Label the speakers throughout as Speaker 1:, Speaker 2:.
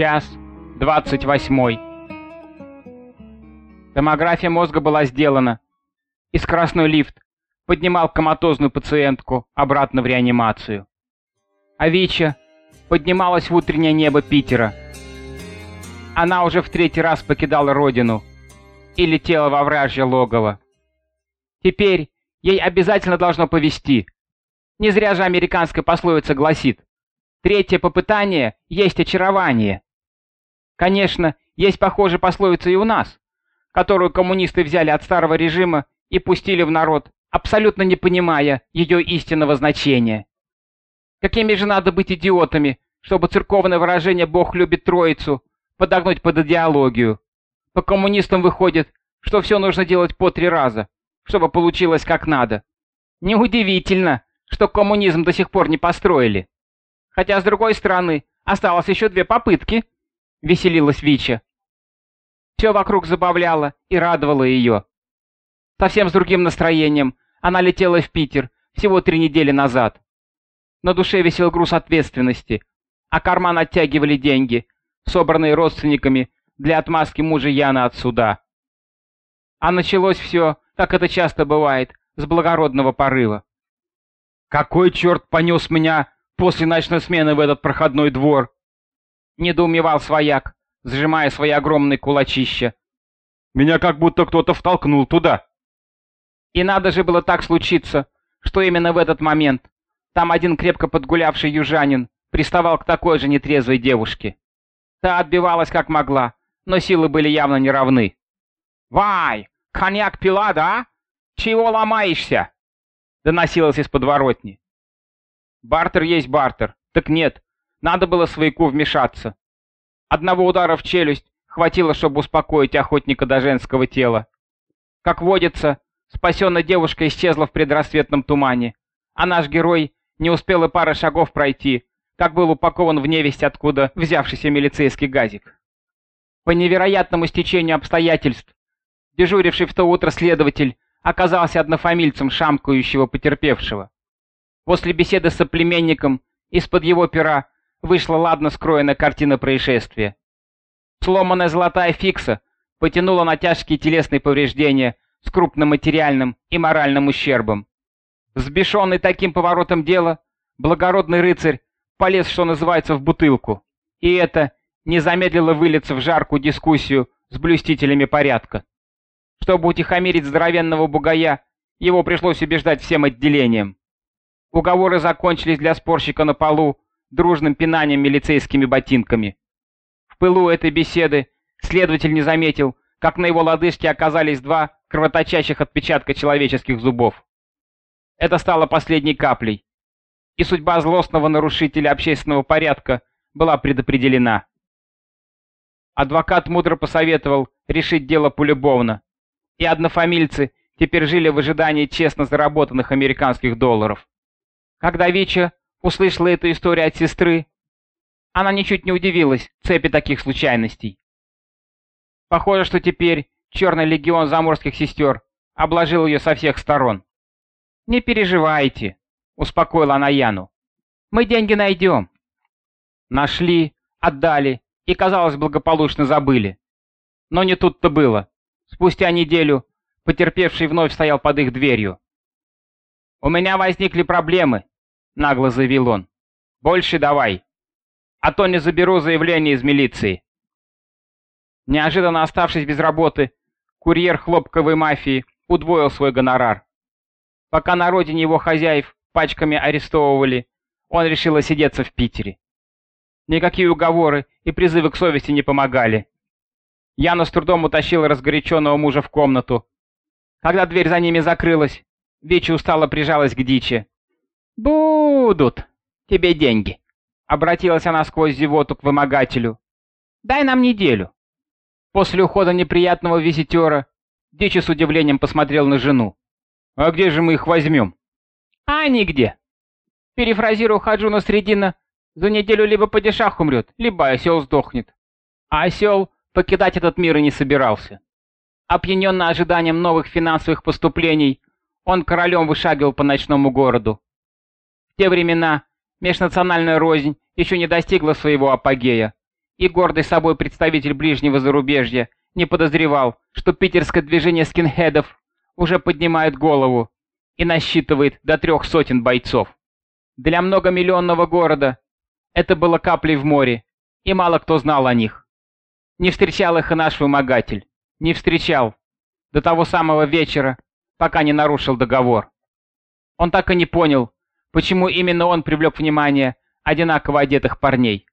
Speaker 1: Час двадцать восьмой. Томография мозга была сделана, и скоростной лифт поднимал коматозную пациентку обратно в реанимацию. А Вича поднималась в утреннее небо Питера. Она уже в третий раз покидала родину и летела во вражье логово. Теперь ей обязательно должно повести. Не зря же американская пословица гласит «Третье попытание есть очарование». Конечно, есть похожая пословица и у нас, которую коммунисты взяли от старого режима и пустили в народ, абсолютно не понимая ее истинного значения. Какими же надо быть идиотами, чтобы церковное выражение «Бог любит Троицу» подогнуть под идеологию? По коммунистам выходит, что все нужно делать по три раза, чтобы получилось как надо. Неудивительно, что коммунизм до сих пор не построили. Хотя, с другой стороны, осталось еще две попытки —— веселилась Вича. Все вокруг забавляло и радовало ее. Совсем с другим настроением она летела в Питер всего три недели назад. На душе висел груз ответственности, а карман оттягивали деньги, собранные родственниками для отмазки мужа Яна от суда. А началось все, как это часто бывает, с благородного порыва. «Какой черт понес меня после ночной смены в этот проходной двор?» Недоумевал свояк, сжимая свои огромные кулачища. «Меня как будто кто-то втолкнул туда». И надо же было так случиться, что именно в этот момент там один крепко подгулявший южанин приставал к такой же нетрезвой девушке. Та отбивалась как могла, но силы были явно неравны. «Вай, коньяк пила, да? Чего ломаешься?» доносилось из подворотни. Бартер есть бартер. Так нет, надо было свояку вмешаться. Одного удара в челюсть хватило, чтобы успокоить охотника до женского тела. Как водится, спасенная девушка исчезла в предрассветном тумане, а наш герой не успел и пары шагов пройти, как был упакован в невесть откуда взявшийся милицейский газик. По невероятному стечению обстоятельств, дежуривший в то утро следователь оказался однофамильцем шамкающего потерпевшего. После беседы с соплеменником из-под его пера вышла ладно скроенная картина происшествия. Сломанная золотая фикса потянула на тяжкие телесные повреждения с крупным материальным и моральным ущербом. Взбешенный таким поворотом дела, благородный рыцарь полез, что называется, в бутылку, и это не замедлило вылиться в жаркую дискуссию с блюстителями порядка. Чтобы утихомирить здоровенного бугая, его пришлось убеждать всем отделением. Уговоры закончились для спорщика на полу дружным пинанием милицейскими ботинками. В пылу этой беседы следователь не заметил, как на его лодыжке оказались два кровоточащих отпечатка человеческих зубов. Это стало последней каплей, и судьба злостного нарушителя общественного порядка была предопределена. Адвокат мудро посоветовал решить дело полюбовно, и однофамильцы теперь жили в ожидании честно заработанных американских долларов. Когда Вича услышала эту историю от сестры, она ничуть не удивилась цепи таких случайностей. Похоже, что теперь черный легион заморских сестер обложил ее со всех сторон. «Не переживайте», — успокоила она Яну. «Мы деньги найдем». Нашли, отдали и, казалось, благополучно забыли. Но не тут-то было. Спустя неделю потерпевший вновь стоял под их дверью. «У меня возникли проблемы», — нагло заявил он. «Больше давай, а то не заберу заявление из милиции». Неожиданно оставшись без работы, курьер хлопковой мафии удвоил свой гонорар. Пока на родине его хозяев пачками арестовывали, он решил осидеться в Питере. Никакие уговоры и призывы к совести не помогали. Яна с трудом утащила разгоряченного мужа в комнату. Когда дверь за ними закрылась, Вечи устало прижалась к дичи. «Будут тебе деньги», — обратилась она сквозь зевоту к вымогателю. «Дай нам неделю». После ухода неприятного визитера Дичи с удивлением посмотрел на жену. «А где же мы их возьмем?» «А нигде». Перефразирую Хаджуна Средина, за неделю либо падишах умрет, либо осел сдохнет. А осел покидать этот мир и не собирался. Опьяненно ожиданием новых финансовых поступлений, он королем вышагивал по ночному городу те времена межнациональная рознь еще не достигла своего апогея, и гордый собой представитель ближнего зарубежья не подозревал, что питерское движение скинхедов уже поднимает голову и насчитывает до трех сотен бойцов. Для многомиллионного города это было каплей в море, и мало кто знал о них. Не встречал их и наш вымогатель. Не встречал. До того самого вечера, пока не нарушил договор. Он так и не понял, почему именно он привлек внимание одинаково одетых парней.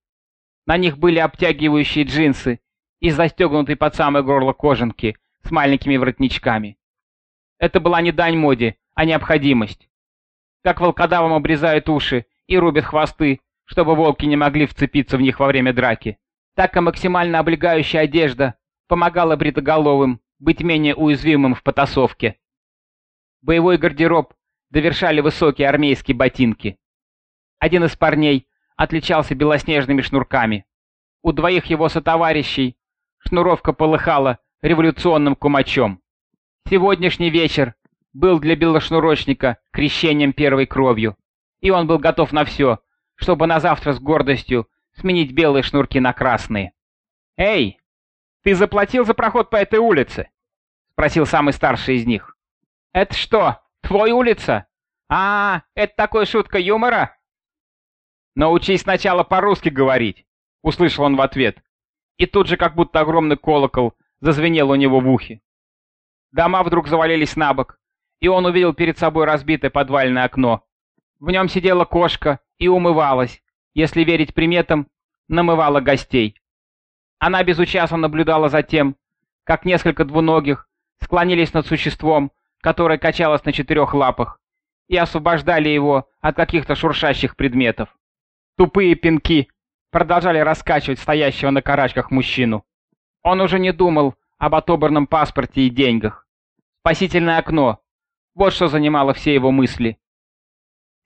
Speaker 1: На них были обтягивающие джинсы и застегнутые под самое горло кожанки с маленькими воротничками. Это была не дань моде, а необходимость. Как волкодавам обрезают уши и рубят хвосты, чтобы волки не могли вцепиться в них во время драки. Так и максимально облегающая одежда помогала бритоголовым быть менее уязвимым в потасовке. Боевой гардероб довершали высокие армейские ботинки. Один из парней отличался белоснежными шнурками. У двоих его сотоварищей шнуровка полыхала революционным кумачом. Сегодняшний вечер был для белошнурочника крещением первой кровью, и он был готов на все, чтобы на завтра с гордостью сменить белые шнурки на красные. «Эй, ты заплатил за проход по этой улице?» — спросил самый старший из них. «Это что, твой улица? А, это такой шутка юмора?» «Научись сначала по-русски говорить», — услышал он в ответ. И тут же, как будто огромный колокол, зазвенел у него в ухе. Дома вдруг завалились на бок, и он увидел перед собой разбитое подвальное окно. В нем сидела кошка и умывалась, если верить приметам, намывала гостей. Она безучастно наблюдала за тем, как несколько двуногих склонились над существом, которое качалось на четырех лапах, и освобождали его от каких-то шуршащих предметов. Тупые пинки продолжали раскачивать стоящего на карачках мужчину. Он уже не думал об отобранном паспорте и деньгах. Спасительное окно. Вот что занимало все его мысли.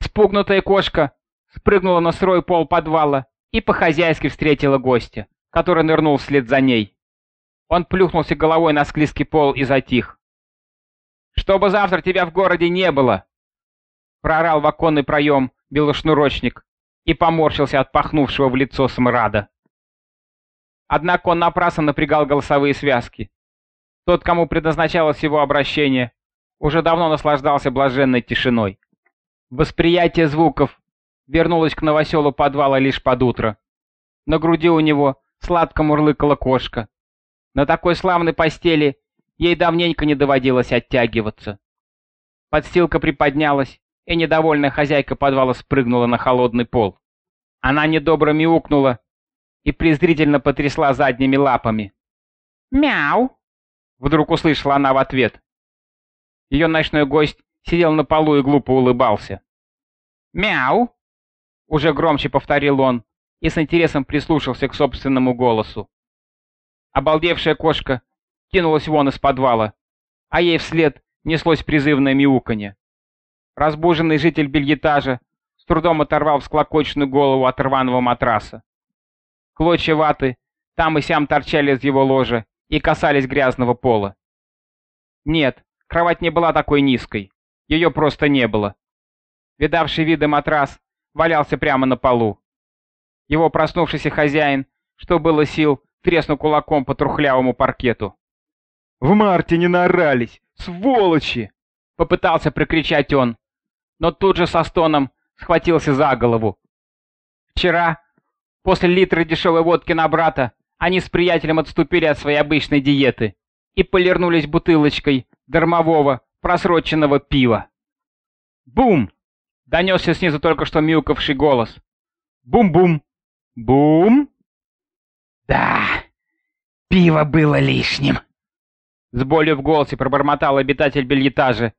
Speaker 1: Спугнутая кошка спрыгнула на сырой пол подвала и по-хозяйски встретила гостя, который нырнул вслед за ней. Он плюхнулся головой на склизкий пол и затих. «Чтобы завтра тебя в городе не было!» Прорал в оконный проем белошнурочник и поморщился от пахнувшего в лицо смрада. Однако он напрасно напрягал голосовые связки. Тот, кому предназначалось его обращение, уже давно наслаждался блаженной тишиной. Восприятие звуков вернулась к новоселу подвала лишь под утро. На груди у него сладко мурлыкала кошка. На такой славной постели ей давненько не доводилось оттягиваться. Подстилка приподнялась, и недовольная хозяйка подвала спрыгнула на холодный пол. Она недобро мяукнула и презрительно потрясла задними лапами. «Мяу!» — вдруг услышала она в ответ. Ее ночной гость сидел на полу и глупо улыбался. «Мяу!» Уже громче повторил он и с интересом прислушался к собственному голосу. Обалдевшая кошка кинулась вон из подвала, а ей вслед неслось призывное мяуканье. Разбуженный житель бельетажа с трудом оторвал всклокоченную голову от рваного матраса. Клочья ваты там и сям торчали из его ложа и касались грязного пола. Нет, кровать не была такой низкой, ее просто не было. Видавший виды матрас валялся прямо на полу. Его проснувшийся хозяин, что было сил, треснул кулаком по трухлявому паркету. «В марте не наорались! Сволочи!» Попытался прикричать он, но тут же со стоном схватился за голову. Вчера, после литра дешевой водки на брата, они с приятелем отступили от своей обычной диеты и полирнулись бутылочкой дармового просроченного пива. Бум! Донесся снизу только что мяукавший голос. Бум-бум! Бум!
Speaker 2: Да, пиво было лишним.
Speaker 1: С болью в голосе пробормотал обитатель бельетажа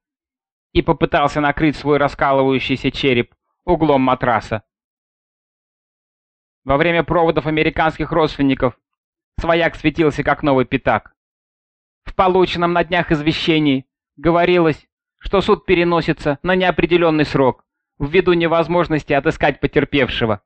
Speaker 1: и попытался накрыть свой раскалывающийся череп углом матраса. Во время проводов американских родственников свояк светился как новый пятак. В полученном на днях извещении говорилось, что суд переносится на неопределенный срок, ввиду невозможности отыскать потерпевшего.